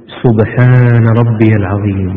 سبحان ربي العظيم.